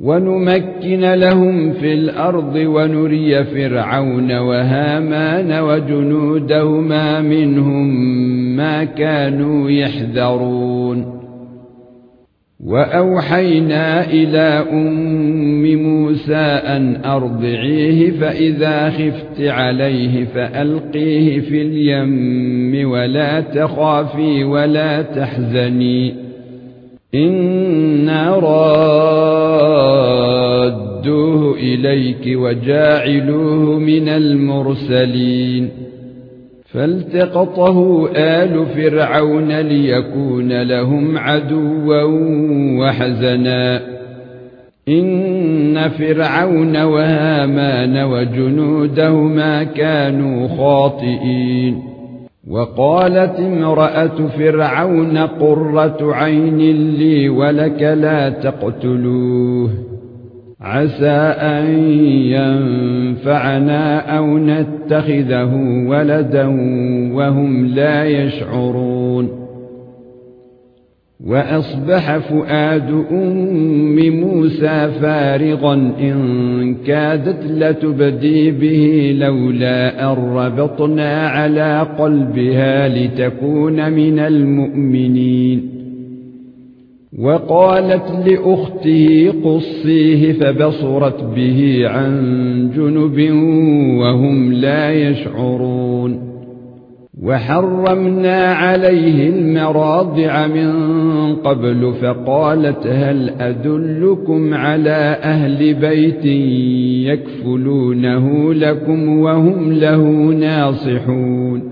ونمكن لهم في الأرض ونري فرعون وهامان وجنودهما منهم ما كانوا يحذرون. وأوحينا إلى أم موسى أن أرضعيه فإذا خفت عليه فألقيه في اليم ولا تخافي ولا تحزني. إنا رادوه إليك وجاعلوه من المرسلين. فالتقطه آل فرعون ليكون لهم عدوا وحزنا. إن فرعون وهامان وجنودهما كانوا خاطئين. وقالت امرأة فرعون قرة عين لي ولك لا تقتلوه. عسى أن ينفعنا أو نتخذه ولدا وهم لا يشعرون. وأصبح فؤاد أم موسى فارغا إن كادت لتبدي به لولا أن ربطنا على قلبها لتكون من المؤمنين. وقالت لأخته قصيه فبصرت به عن جنب وهم لا يشعرون. وحرمنا عليه المراضع من قبل فقالت هل أدلكم على أهل بيت يكفلونه لكم وهم له ناصحون.